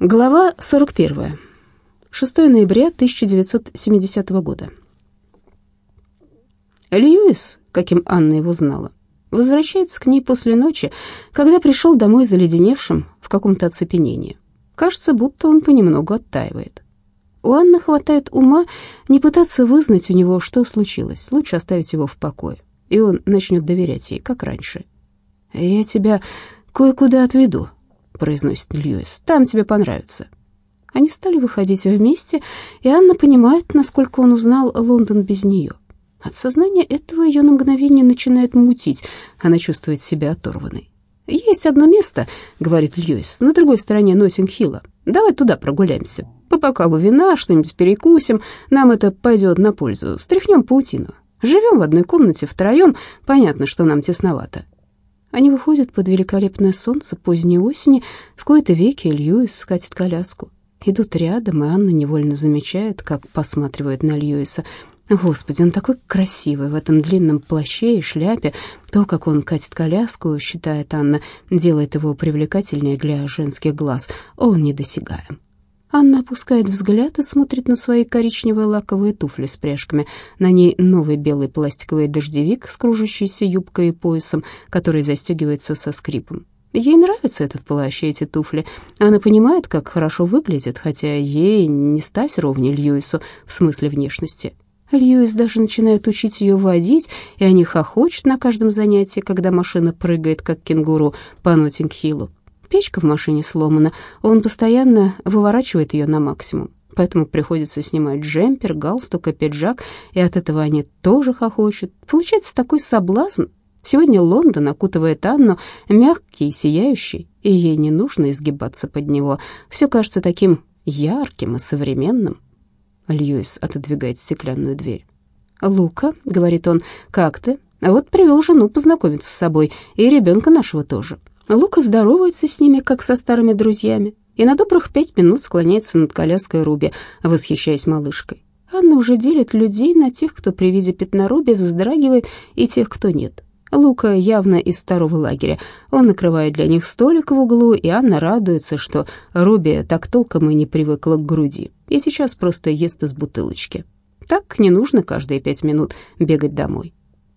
Глава 41. 6 ноября 1970 года. Льюис, каким Анна его знала, возвращается к ней после ночи, когда пришел домой заледеневшим в каком-то оцепенении. Кажется, будто он понемногу оттаивает. У Анны хватает ума не пытаться вызнать у него, что случилось. Лучше оставить его в покое, и он начнет доверять ей, как раньше. «Я тебя кое-куда отведу», — произносит Льюис. «Там тебе понравится». Они стали выходить вместе, и Анна понимает, насколько он узнал Лондон без нее. От сознания этого ее на мгновение начинает мутить, она чувствует себя оторванной. «Есть одно место», — говорит Льюис, — «на другой стороне Носинг-Хилла. Давай туда прогуляемся. По бокалу вина, что-нибудь перекусим. Нам это пойдет на пользу. Стряхнем паутину. Живем в одной комнате втроем. Понятно, что нам тесновато. Они выходят под великолепное солнце поздней осени. В кои-то веки Льюис скатит коляску. Идут рядом, и Анна невольно замечает, как посматривает на Льюиса. Господи, он такой красивый в этом длинном плаще и шляпе. То, как он катит коляску, считает Анна, делает его привлекательнее для женских глаз. Он недосягаем. Анна опускает взгляд и смотрит на свои коричневые лаковые туфли с пряжками. На ней новый белый пластиковый дождевик с кружащейся юбкой и поясом, который застегивается со скрипом. Ей нравится этот плащ и эти туфли. Она понимает, как хорошо выглядит, хотя ей не стать ровней Льюису в смысле внешности. Льюис даже начинает учить ее водить, и они хохочут на каждом занятии, когда машина прыгает, как кенгуру, по Ноттинг-Хиллу. Печка в машине сломана, он постоянно выворачивает ее на максимум. Поэтому приходится снимать джемпер, галстук и пиджак, и от этого они тоже хохочут. Получается такой соблазн. Сегодня Лондон окутывает Анну, мягкий сияющий, и ей не нужно изгибаться под него. Все кажется таким ярким и современным. Льюис отодвигает стеклянную дверь. «Лука», — говорит он, — «как ты? Вот привел жену познакомиться с собой, и ребенка нашего тоже. Лука здоровается с ними, как со старыми друзьями, и на добрых пять минут склоняется над коляской Руби, восхищаясь малышкой. Анна уже делит людей на тех, кто при виде пятна Руби вздрагивает, и тех, кто нет. Лука явно из второго лагеря. Он накрывает для них столик в углу, и Анна радуется, что Руби так толком и не привыкла к груди, и сейчас просто ест из бутылочки. Так не нужно каждые пять минут бегать домой.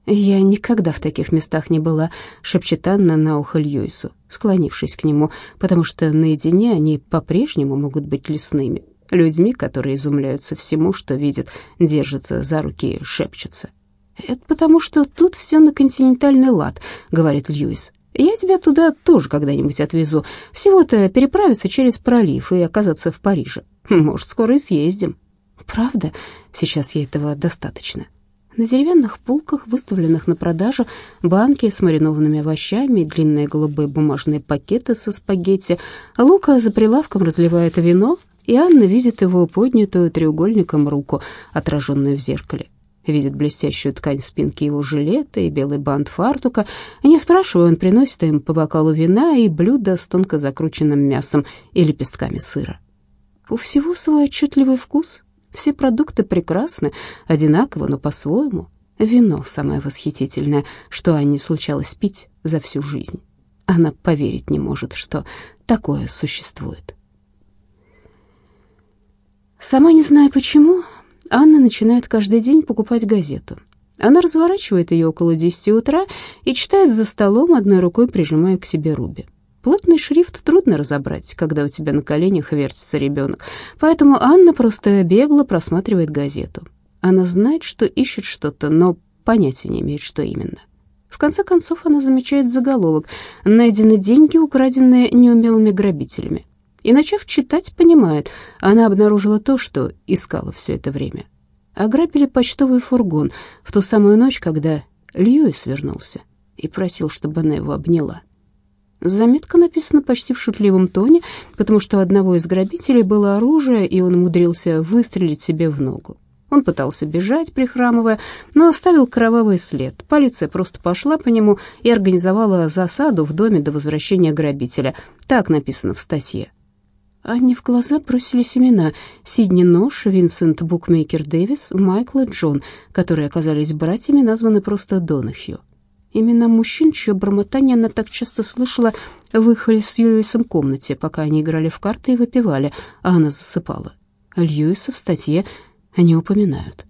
«Я никогда в таких местах не была», — шепчет Анна на ухо Льюису, склонившись к нему, потому что наедине они по-прежнему могут быть лесными, людьми, которые изумляются всему, что видят, держатся за руки шепчутся. «Это потому, что тут все на континентальный лад», — говорит Льюис. «Я тебя туда тоже когда-нибудь отвезу. Всего-то переправиться через пролив и оказаться в Париже. Может, скоро и съездим». «Правда? Сейчас ей этого достаточно». На деревянных полках, выставленных на продажу, банки с маринованными овощами, длинные голубые бумажные пакеты со спагетти. Лука за прилавком разливает вино, и Анна видит его поднятую треугольником руку, отраженную в зеркале. Видит блестящую ткань спинки его жилета и белый бант фартука. Не спрашивая, он приносит им по бокалу вина и блюдо с тонко закрученным мясом и лепестками сыра. У всего свой отчетливый вкус, все продукты прекрасны, одинаково, но по-своему. Вино самое восхитительное, что Анне случалось пить за всю жизнь. Она поверить не может, что такое существует. Сама не зная почему, Анна начинает каждый день покупать газету. Она разворачивает ее около десяти утра и читает за столом, одной рукой прижимая к себе Руби. Плотный шрифт трудно разобрать, когда у тебя на коленях вертится ребенок, поэтому Анна просто бегло просматривает газету. Она знает, что ищет что-то, но понятия не имеет, что именно. В конце концов она замечает заголовок «Найдены деньги, украденные неумелыми грабителями». И, начав читать, понимает, она обнаружила то, что искала все это время. Ограбили почтовый фургон в ту самую ночь, когда Льюис вернулся и просил, чтобы она его обняла. Заметка написана почти в шутливом тоне, потому что у одного из грабителей было оружие, и он умудрился выстрелить себе в ногу. Он пытался бежать, прихрамывая, но оставил кровавый след. Полиция просто пошла по нему и организовала засаду в доме до возвращения грабителя. Так написано в статье. Анне в глаза бросились имена Сидни Нош, Винсент Букмейкер Дэвис, Майкл и Джон, которые оказались братьями, названы просто Донахью. Имена мужчин, чье бормотание она так часто слышала в их с Льюисом комнате, пока они играли в карты и выпивали, а она засыпала. Льюиса в статье не упоминают.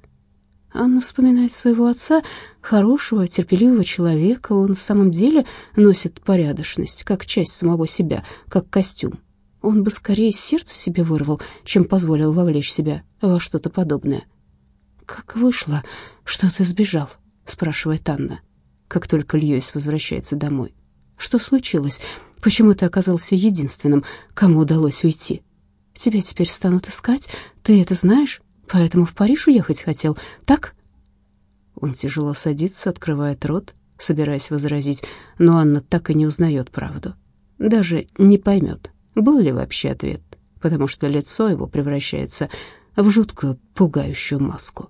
Анна вспоминает своего отца, хорошего, терпеливого человека. Он в самом деле носит порядочность, как часть самого себя, как костюм. Он бы скорее сердце себе вырвал, чем позволил вовлечь себя во что-то подобное. «Как вышло, что ты сбежал?» — спрашивает Анна, как только Льюис возвращается домой. «Что случилось? Почему ты оказался единственным, кому удалось уйти? Тебя теперь станут искать, ты это знаешь, поэтому в Париж уехать хотел, так?» Он тяжело садится, открывает рот, собираясь возразить, но Анна так и не узнает правду. Даже не поймет, был ли вообще ответ, потому что лицо его превращается в жуткую пугающую маску.